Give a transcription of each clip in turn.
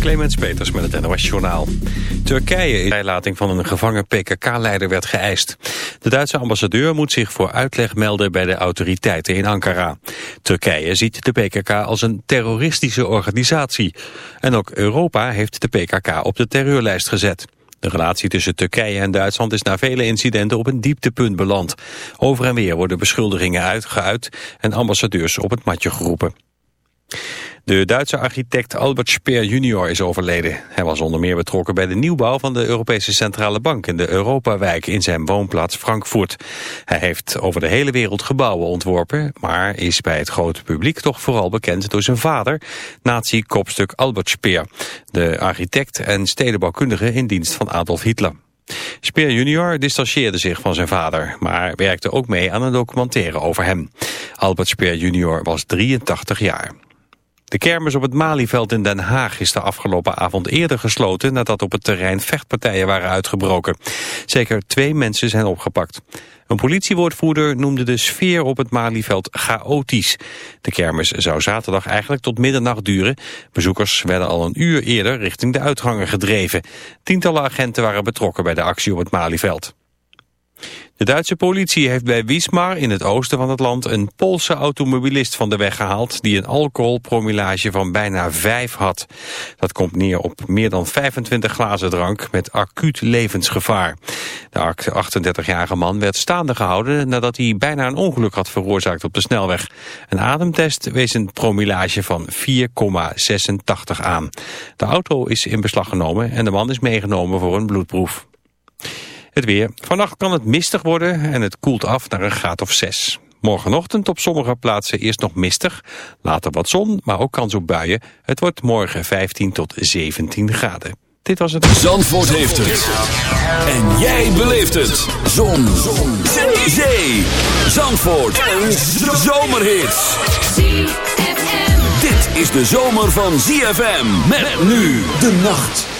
Clemens Peters met het NOS Journaal. Turkije is de vrijlating van een gevangen PKK-leider werd geëist. De Duitse ambassadeur moet zich voor uitleg melden bij de autoriteiten in Ankara. Turkije ziet de PKK als een terroristische organisatie. En ook Europa heeft de PKK op de terreurlijst gezet. De relatie tussen Turkije en Duitsland is na vele incidenten op een dieptepunt beland. Over en weer worden beschuldigingen uitgeuit en ambassadeurs op het matje geroepen. De Duitse architect Albert Speer junior is overleden. Hij was onder meer betrokken bij de nieuwbouw van de Europese Centrale Bank in de Europawijk in zijn woonplaats Frankfurt. Hij heeft over de hele wereld gebouwen ontworpen, maar is bij het grote publiek toch vooral bekend door zijn vader, nazi-kopstuk Albert Speer, de architect en stedenbouwkundige in dienst van Adolf Hitler. Speer junior distancieerde zich van zijn vader, maar werkte ook mee aan een documentaire over hem. Albert Speer junior was 83 jaar. De kermis op het Malieveld in Den Haag is de afgelopen avond eerder gesloten nadat op het terrein vechtpartijen waren uitgebroken. Zeker twee mensen zijn opgepakt. Een politiewoordvoerder noemde de sfeer op het Malieveld chaotisch. De kermis zou zaterdag eigenlijk tot middernacht duren. Bezoekers werden al een uur eerder richting de uitgangen gedreven. Tientallen agenten waren betrokken bij de actie op het Malieveld. De Duitse politie heeft bij Wismar in het oosten van het land een Poolse automobilist van de weg gehaald die een alcoholpromillage van bijna 5 had. Dat komt neer op meer dan 25 glazen drank met acuut levensgevaar. De 38-jarige man werd staande gehouden nadat hij bijna een ongeluk had veroorzaakt op de snelweg. Een ademtest wees een promillage van 4,86 aan. De auto is in beslag genomen en de man is meegenomen voor een bloedproef. Het weer. Vannacht kan het mistig worden en het koelt af naar een graad of 6. Morgenochtend op sommige plaatsen eerst nog mistig. Later wat zon, maar ook kans op buien. Het wordt morgen 15 tot 17 graden. Dit was het. Zandvoort heeft het. En jij beleeft het. Zon. zon. Zee. Zandvoort. Een zomerhit. Dit is de zomer van ZFM. Met nu de nacht.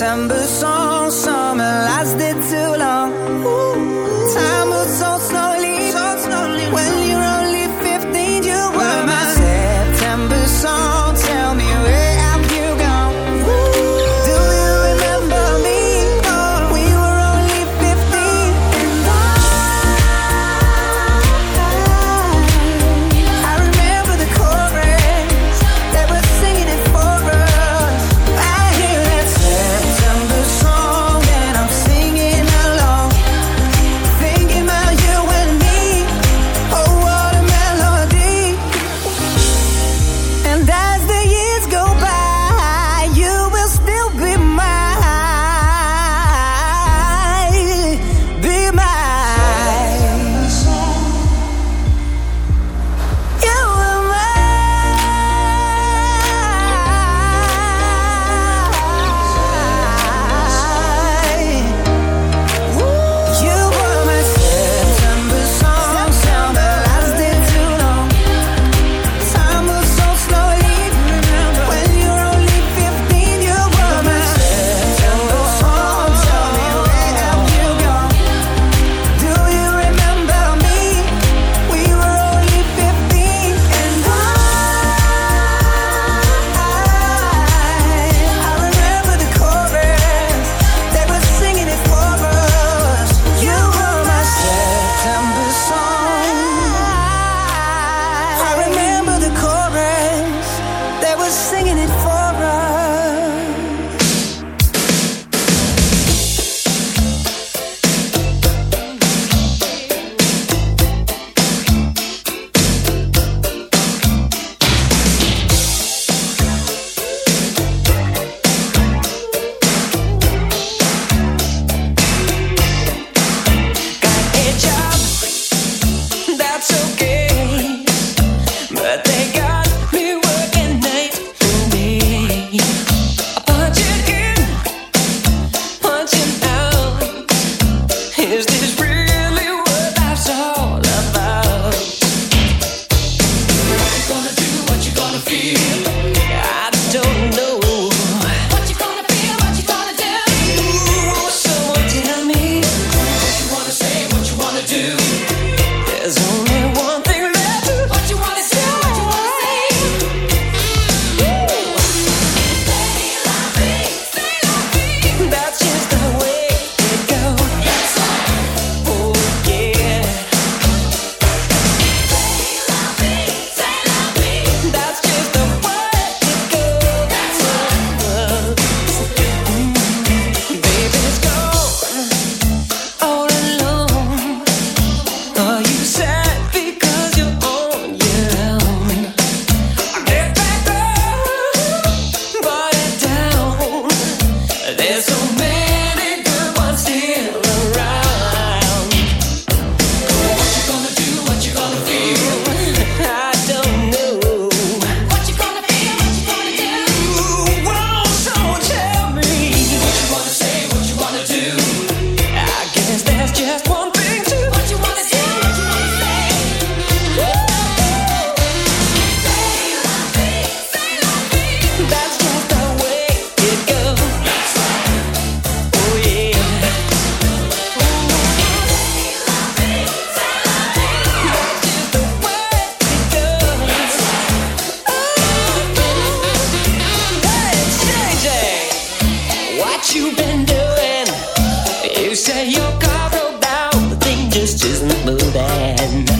December home.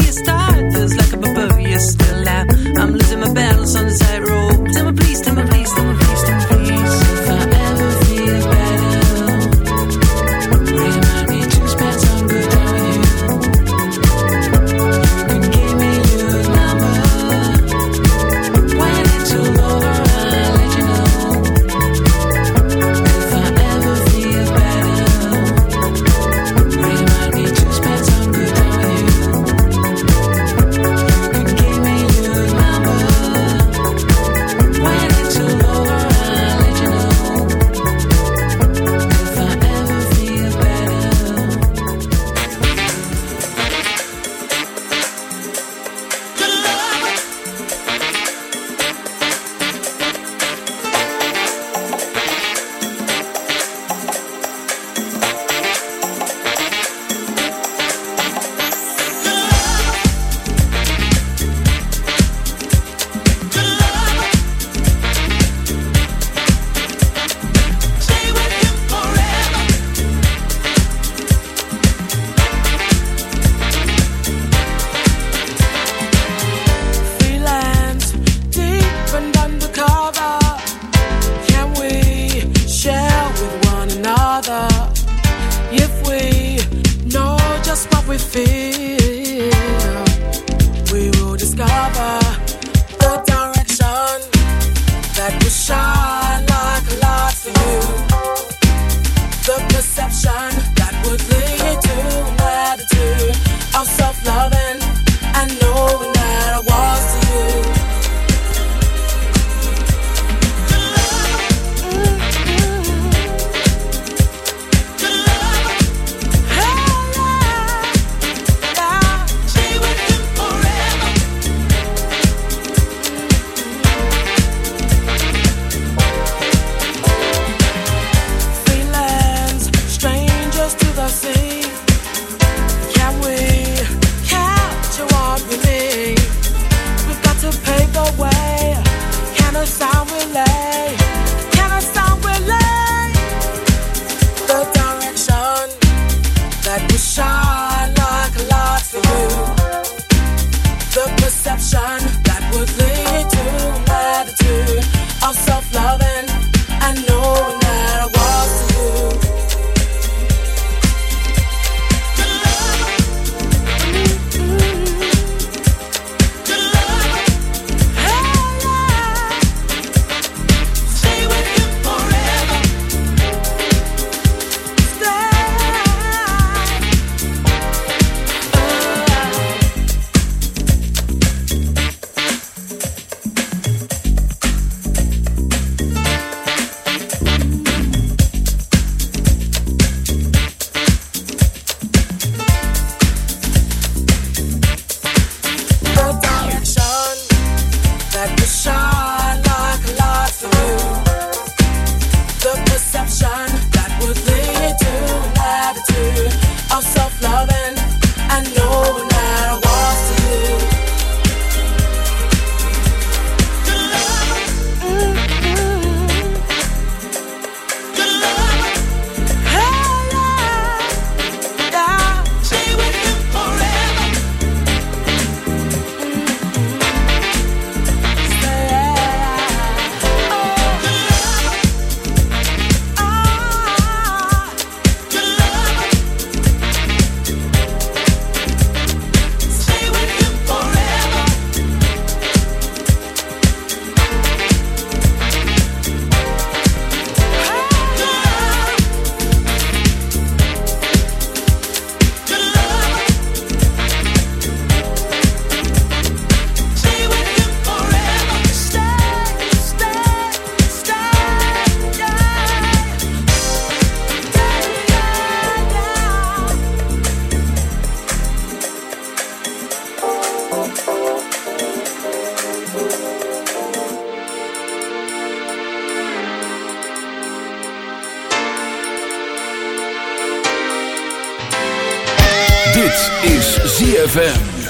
Dit is ZFM.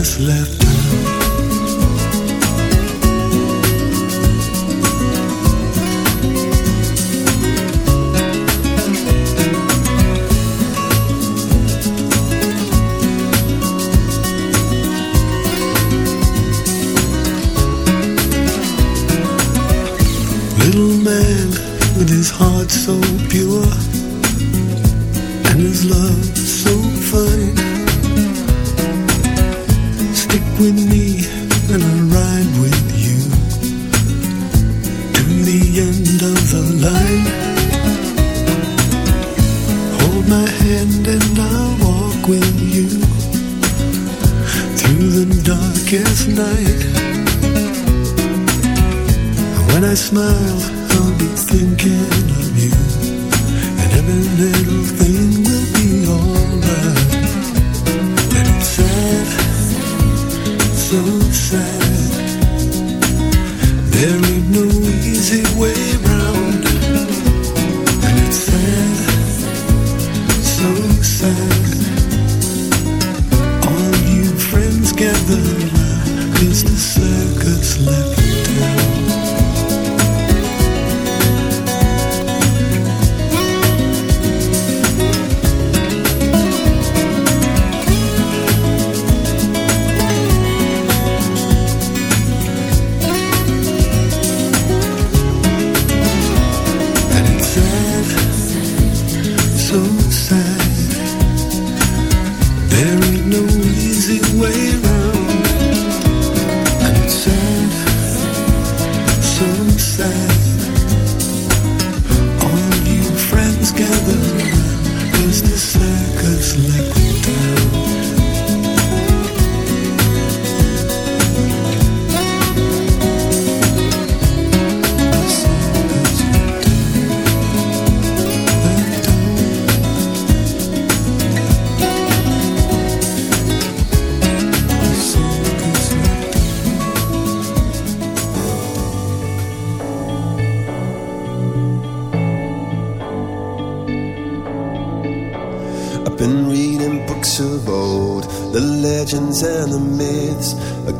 is left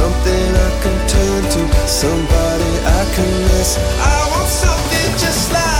something I can turn to, somebody I can miss. I want something just like.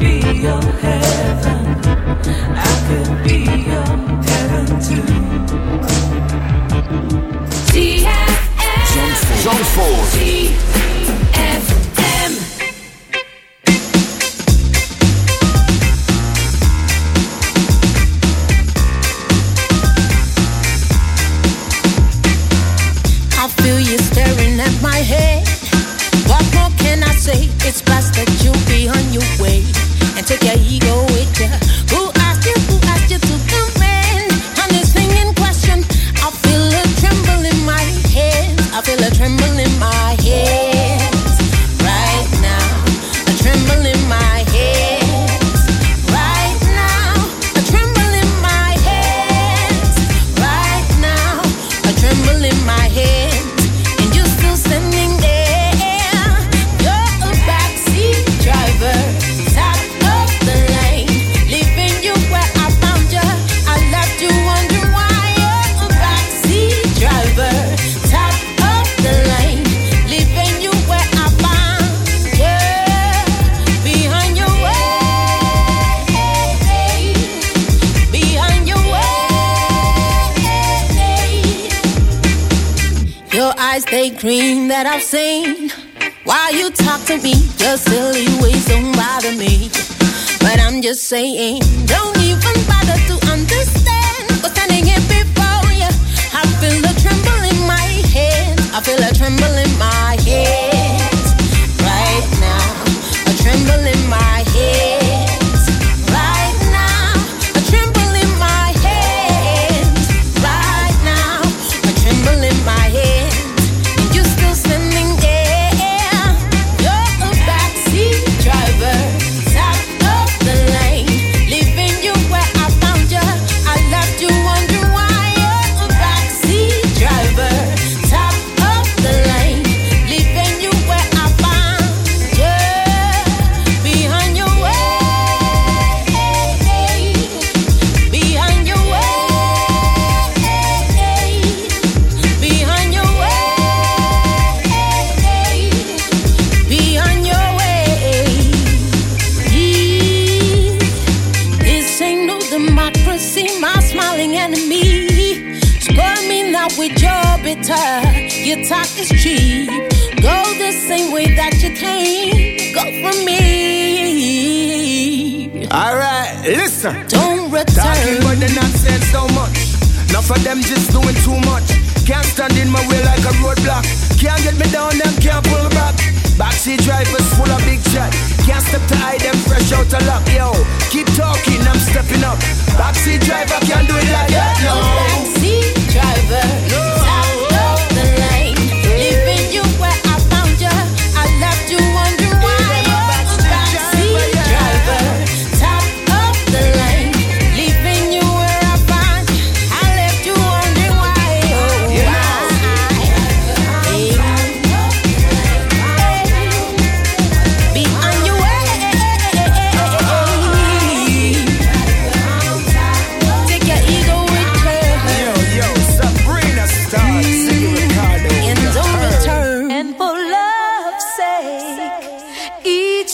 Be your heaven.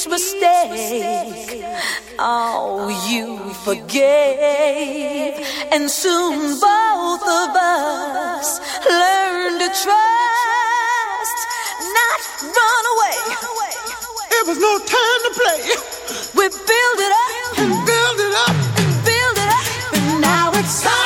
mistake. Oh, you forgave, and soon both of us learned to trust, not run away. It was no time to play. We build it up and build it up and build it up, and now it's time.